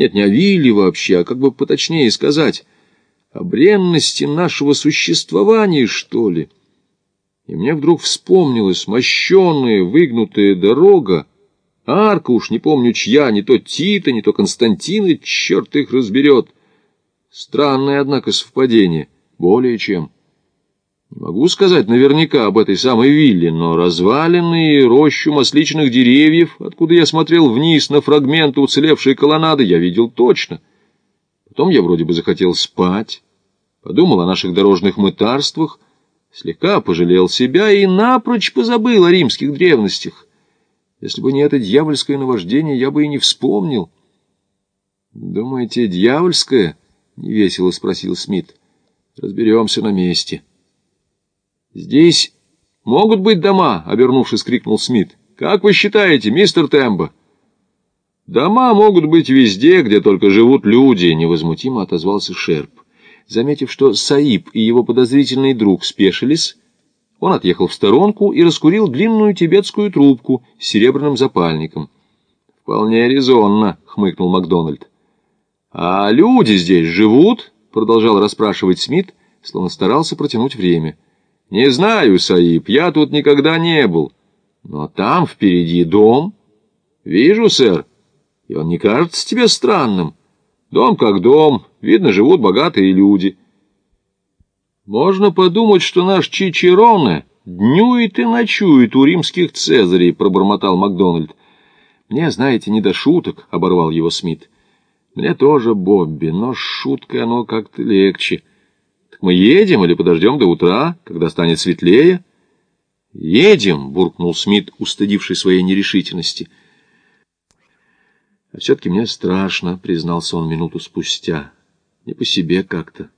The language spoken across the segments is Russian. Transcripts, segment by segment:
Нет, не о вилле вообще, а как бы поточнее сказать, о бренности нашего существования, что ли. И мне вдруг вспомнилась мощенная, выгнутая дорога, арка уж не помню чья, не то Тита, не то Константина, черт их разберет. Странное, однако, совпадение, более чем. Не могу сказать наверняка об этой самой вилле, но развалины и рощу масличных деревьев, откуда я смотрел вниз на фрагменты уцелевшей колоннады, я видел точно. Потом я вроде бы захотел спать, подумал о наших дорожных мытарствах, слегка пожалел себя и напрочь позабыл о римских древностях. Если бы не это дьявольское наваждение, я бы и не вспомнил. «Думаете, дьявольское?» — невесело спросил Смит. «Разберемся на месте». «Здесь могут быть дома?» — обернувшись, крикнул Смит. «Как вы считаете, мистер Тембо?» «Дома могут быть везде, где только живут люди», — невозмутимо отозвался Шерп. Заметив, что Саиб и его подозрительный друг спешились, он отъехал в сторонку и раскурил длинную тибетскую трубку с серебряным запальником. «Вполне резонно», — хмыкнул Макдональд. «А люди здесь живут?» — продолжал расспрашивать Смит, словно старался протянуть время. «Не знаю, Саиб, я тут никогда не был. Но там впереди дом. Вижу, сэр. И он не кажется тебе странным. Дом как дом, видно, живут богатые люди». «Можно подумать, что наш Чичероне днюет и ночует у римских цезарей», — пробормотал Макдональд. «Мне, знаете, не до шуток», — оборвал его Смит. «Мне тоже, Бобби, но шуткой оно как-то легче». Мы едем или подождем до утра, когда станет светлее? Едем, буркнул Смит, устыдивший своей нерешительности. А все-таки мне страшно, признался он минуту спустя. Не по себе как-то.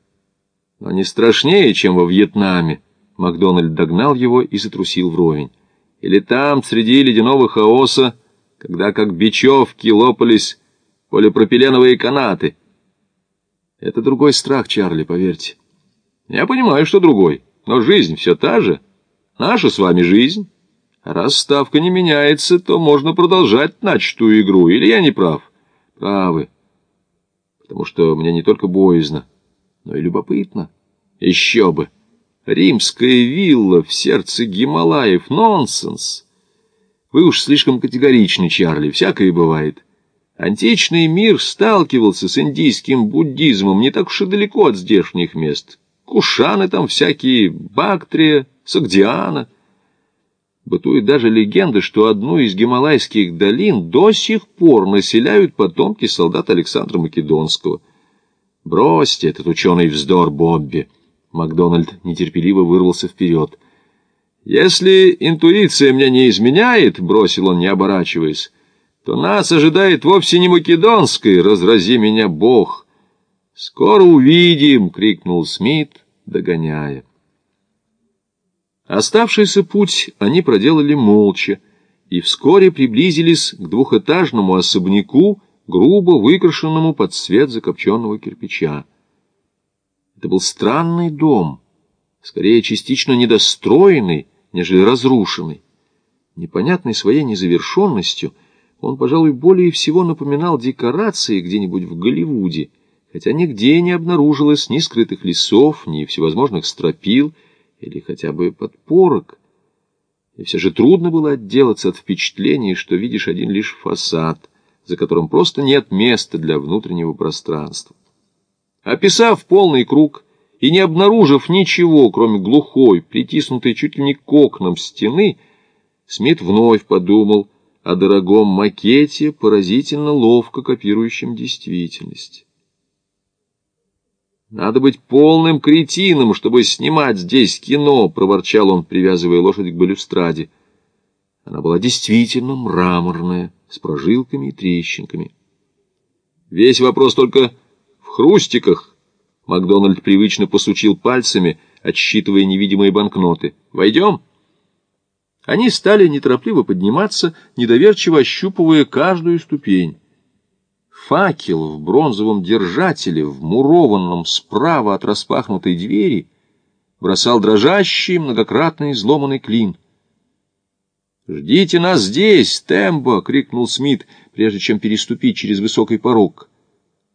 Но не страшнее, чем во Вьетнаме. Макдональд догнал его и затрусил вровень. Или там, среди ледяного хаоса, когда как бечевки лопались полипропиленовые канаты. Это другой страх, Чарли, поверьте. Я понимаю, что другой, но жизнь все та же. Наша с вами жизнь. Раз ставка не меняется, то можно продолжать начатую игру. Или я не прав? Правы. Потому что мне не только боязно, но и любопытно. Еще бы. Римская вилла в сердце Гималаев. Нонсенс. Вы уж слишком категоричны, Чарли. Всякое бывает. Античный мир сталкивался с индийским буддизмом не так уж и далеко от здешних мест. Кушаны там всякие, Бактрия, Сагдиана. Бытует даже легенда, что одну из гималайских долин до сих пор населяют потомки солдат Александра Македонского. Бросьте этот ученый вздор, Бобби. Макдональд нетерпеливо вырвался вперед. «Если интуиция меня не изменяет, — бросил он, не оборачиваясь, — то нас ожидает вовсе не македонской, разрази меня Бог». «Скоро увидим!» — крикнул Смит, догоняя. Оставшийся путь они проделали молча и вскоре приблизились к двухэтажному особняку, грубо выкрашенному под цвет закопченного кирпича. Это был странный дом, скорее частично недостроенный, нежели разрушенный. Непонятной своей незавершенностью он, пожалуй, более всего напоминал декорации где-нибудь в Голливуде — хотя нигде не обнаружилось ни скрытых лесов, ни всевозможных стропил или хотя бы подпорок. И все же трудно было отделаться от впечатления, что видишь один лишь фасад, за которым просто нет места для внутреннего пространства. Описав полный круг и не обнаружив ничего, кроме глухой, притиснутой чуть ли не к окнам стены, Смит вновь подумал о дорогом макете, поразительно ловко копирующем действительность. «Надо быть полным кретином, чтобы снимать здесь кино», — проворчал он, привязывая лошадь к балюстраде. Она была действительно мраморная, с прожилками и трещинками. «Весь вопрос только в хрустиках», — Макдональд привычно посучил пальцами, отсчитывая невидимые банкноты. «Войдем?» Они стали неторопливо подниматься, недоверчиво ощупывая каждую ступень. Факел в бронзовом держателе, вмурованном справа от распахнутой двери, бросал дрожащий, многократно изломанный клин. «Ждите нас здесь, Тембо!» — крикнул Смит, прежде чем переступить через высокий порог.